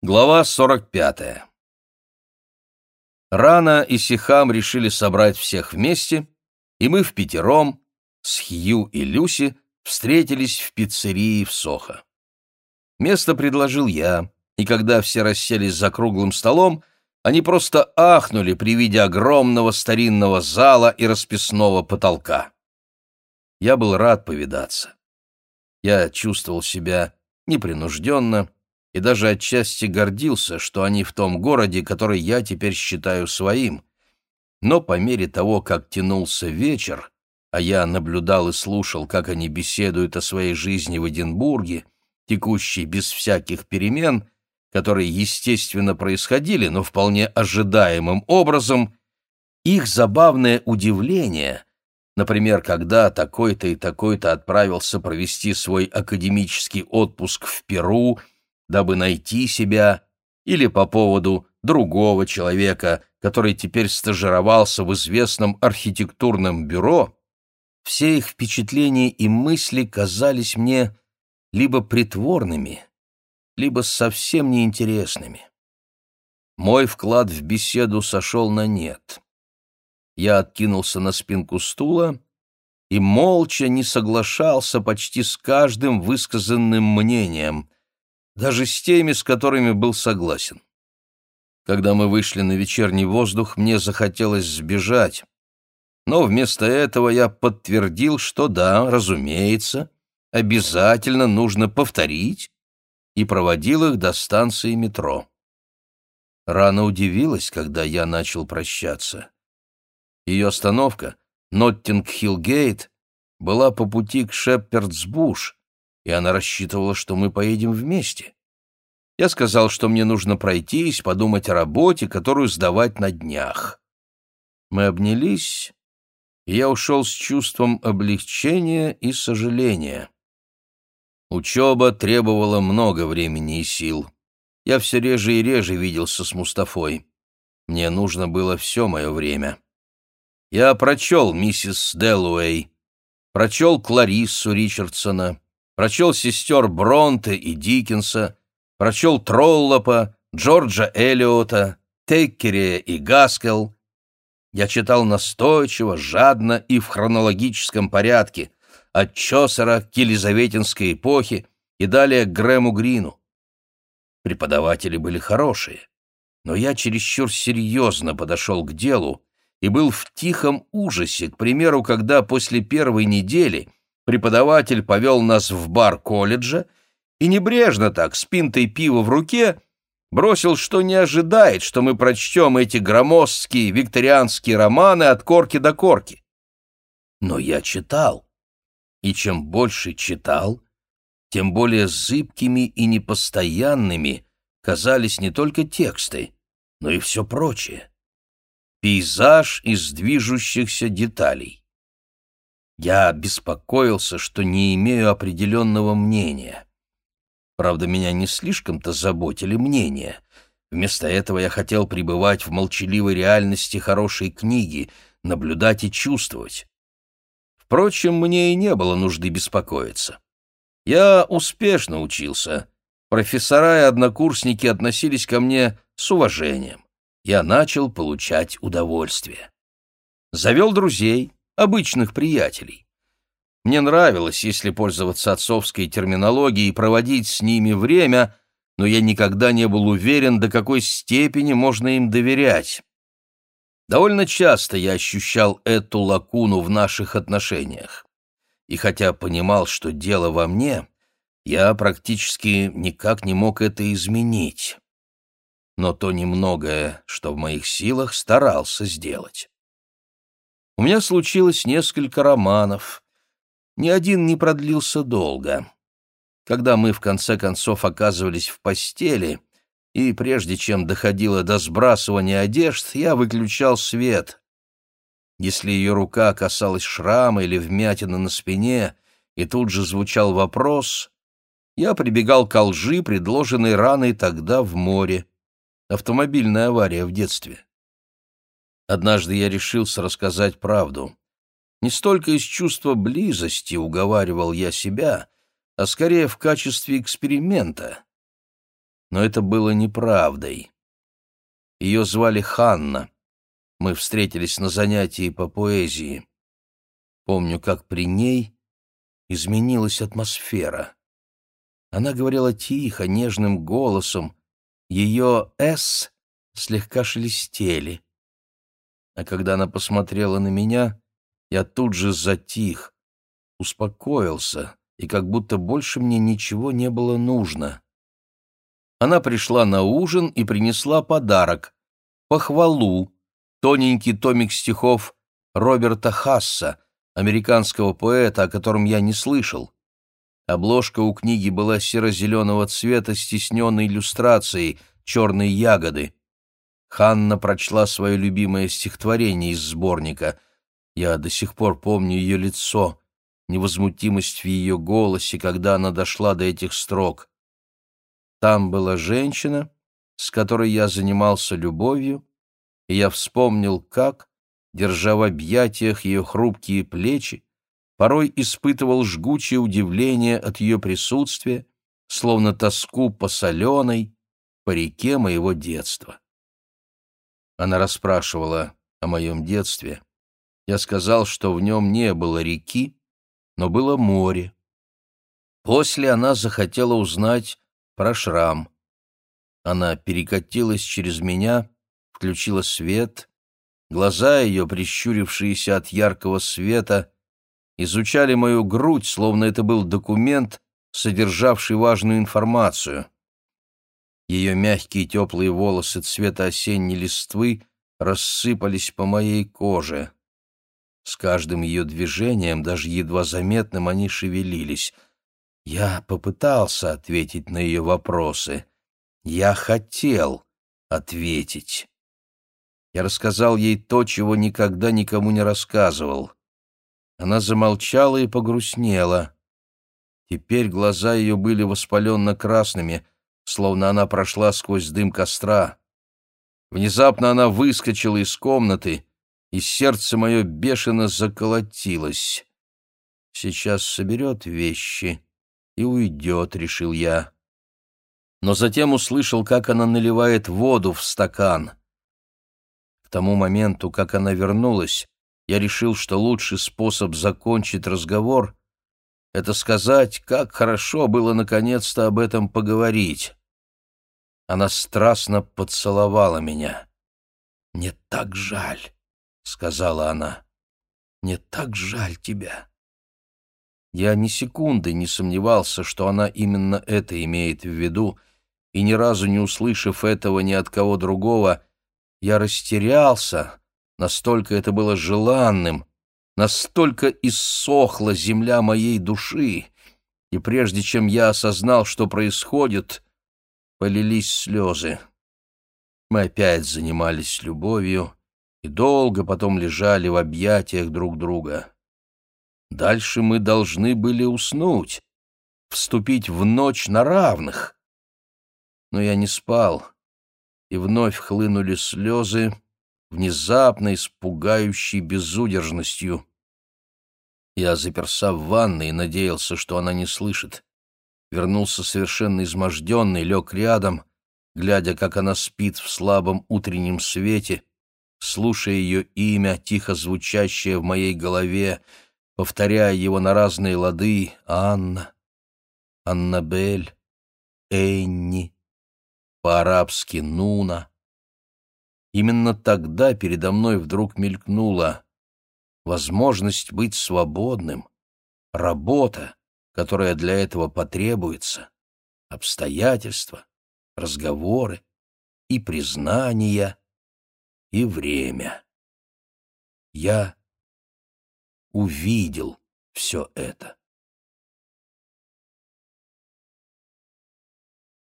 Глава 45. Рана и Сихам решили собрать всех вместе, и мы в пятером с Хью и Люси встретились в пиццерии в Сохо. Место предложил я, и когда все расселись за круглым столом, они просто ахнули при виде огромного старинного зала и расписного потолка. Я был рад повидаться. Я чувствовал себя непринужденно, и даже отчасти гордился, что они в том городе, который я теперь считаю своим. Но по мере того, как тянулся вечер, а я наблюдал и слушал, как они беседуют о своей жизни в Эдинбурге, текущей без всяких перемен, которые, естественно, происходили, но вполне ожидаемым образом, их забавное удивление, например, когда такой-то и такой-то отправился провести свой академический отпуск в Перу, дабы найти себя, или по поводу другого человека, который теперь стажировался в известном архитектурном бюро, все их впечатления и мысли казались мне либо притворными, либо совсем неинтересными. Мой вклад в беседу сошел на нет. Я откинулся на спинку стула и молча не соглашался почти с каждым высказанным мнением, даже с теми, с которыми был согласен. Когда мы вышли на вечерний воздух, мне захотелось сбежать, но вместо этого я подтвердил, что да, разумеется, обязательно нужно повторить, и проводил их до станции метро. Рано удивилась, когда я начал прощаться. Ее остановка, Ноттинг-Хилл-Гейт, была по пути к Шеппердсбуш, и она рассчитывала, что мы поедем вместе. Я сказал, что мне нужно пройтись, подумать о работе, которую сдавать на днях. Мы обнялись, и я ушел с чувством облегчения и сожаления. Учеба требовала много времени и сил. Я все реже и реже виделся с Мустафой. Мне нужно было все мое время. Я прочел миссис Дэллоуэй, прочел Клариссу Ричардсона, прочел сестер Бронте и Диккенса, прочел Троллопа, Джорджа Эллиота, Теккере и Гаскел. Я читал настойчиво, жадно и в хронологическом порядке, от Чосера к Елизаветинской эпохе и далее к Грэму Грину. Преподаватели были хорошие, но я чересчур серьезно подошел к делу и был в тихом ужасе, к примеру, когда после первой недели преподаватель повел нас в бар колледжа и небрежно так, с пинтой пива в руке, бросил, что не ожидает, что мы прочтем эти громоздкие викторианские романы от корки до корки. Но я читал, и чем больше читал, тем более зыбкими и непостоянными казались не только тексты, но и все прочее. Пейзаж из движущихся деталей. Я беспокоился, что не имею определенного мнения. Правда, меня не слишком-то заботили мнения. Вместо этого я хотел пребывать в молчаливой реальности хорошей книги, наблюдать и чувствовать. Впрочем, мне и не было нужды беспокоиться. Я успешно учился. Профессора и однокурсники относились ко мне с уважением. Я начал получать удовольствие. Завел друзей, обычных приятелей. Мне нравилось, если пользоваться отцовской терминологией, проводить с ними время, но я никогда не был уверен, до какой степени можно им доверять. Довольно часто я ощущал эту лакуну в наших отношениях. И хотя понимал, что дело во мне, я практически никак не мог это изменить. Но то немногое, что в моих силах, старался сделать. У меня случилось несколько романов. Ни один не продлился долго. Когда мы, в конце концов, оказывались в постели, и прежде чем доходило до сбрасывания одежд, я выключал свет. Если ее рука касалась шрама или вмятины на спине, и тут же звучал вопрос, я прибегал к лжи, предложенной раной тогда в море. Автомобильная авария в детстве. Однажды я решился рассказать правду. Не столько из чувства близости уговаривал я себя, а скорее в качестве эксперимента. но это было неправдой. Ее звали Ханна. Мы встретились на занятии по поэзии. Помню, как при ней изменилась атмосфера. Она говорила тихо, нежным голосом. Ее «С» слегка шелестели. А когда она посмотрела на меня, я тут же затих, успокоился, и как будто больше мне ничего не было нужно. Она пришла на ужин и принесла подарок — похвалу, тоненький томик стихов Роберта Хасса, американского поэта, о котором я не слышал. Обложка у книги была серо-зеленого цвета с тисненной иллюстрацией «Черные ягоды». Ханна прочла свое любимое стихотворение из сборника. Я до сих пор помню ее лицо, невозмутимость в ее голосе, когда она дошла до этих строк. Там была женщина, с которой я занимался любовью, и я вспомнил, как, держа в объятиях ее хрупкие плечи, порой испытывал жгучее удивление от ее присутствия, словно тоску по соленой, по реке моего детства. Она расспрашивала о моем детстве. Я сказал, что в нем не было реки, но было море. После она захотела узнать про шрам. Она перекатилась через меня, включила свет. Глаза ее, прищурившиеся от яркого света, изучали мою грудь, словно это был документ, содержавший важную информацию. Ее мягкие теплые волосы цвета осенней листвы рассыпались по моей коже. С каждым ее движением, даже едва заметным, они шевелились. Я попытался ответить на ее вопросы. Я хотел ответить. Я рассказал ей то, чего никогда никому не рассказывал. Она замолчала и погрустнела. Теперь глаза ее были воспаленно-красными, словно она прошла сквозь дым костра. Внезапно она выскочила из комнаты, и сердце мое бешено заколотилось. «Сейчас соберет вещи и уйдет», — решил я. Но затем услышал, как она наливает воду в стакан. К тому моменту, как она вернулась, я решил, что лучший способ закончить разговор — это сказать, как хорошо было наконец-то об этом поговорить. Она страстно поцеловала меня. «Мне так жаль», — сказала она. «Мне так жаль тебя». Я ни секунды не сомневался, что она именно это имеет в виду, и ни разу не услышав этого ни от кого другого, я растерялся, Настолько это было желанным, настолько иссохла земля моей души, и прежде чем я осознал, что происходит, полились слезы. Мы опять занимались любовью и долго потом лежали в объятиях друг друга. Дальше мы должны были уснуть, вступить в ночь на равных. Но я не спал, и вновь хлынули слезы, внезапно испугающей безудержностью. Я заперся в ванной и надеялся, что она не слышит. Вернулся совершенно изможденный, лег рядом, глядя, как она спит в слабом утреннем свете, слушая ее имя, тихо звучащее в моей голове, повторяя его на разные лады «Анна», «Аннабель», «Энни», по-арабски «Нуна», Именно тогда передо мной вдруг мелькнула возможность быть свободным, работа, которая для этого потребуется, обстоятельства, разговоры и признания, и время. Я увидел все это.